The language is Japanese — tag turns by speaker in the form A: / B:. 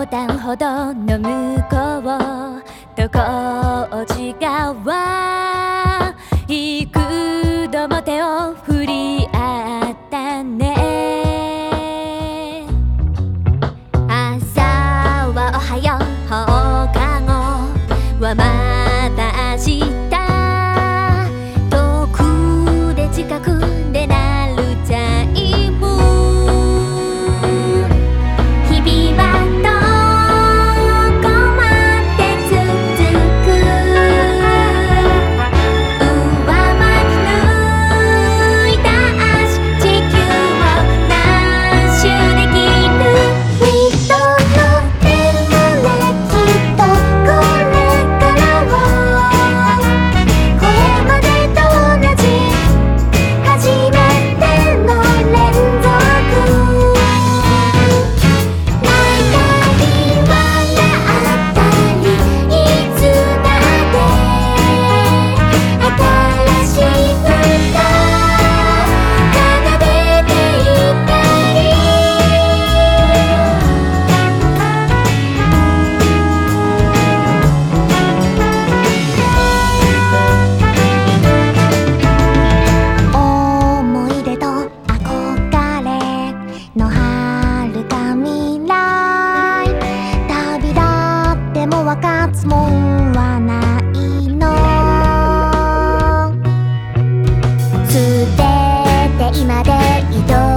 A: 横断歩道の向こうと工事川幾度も手を振り合ったね朝はおはよう放課後はもわかつもんはないの。捨てて今で移動。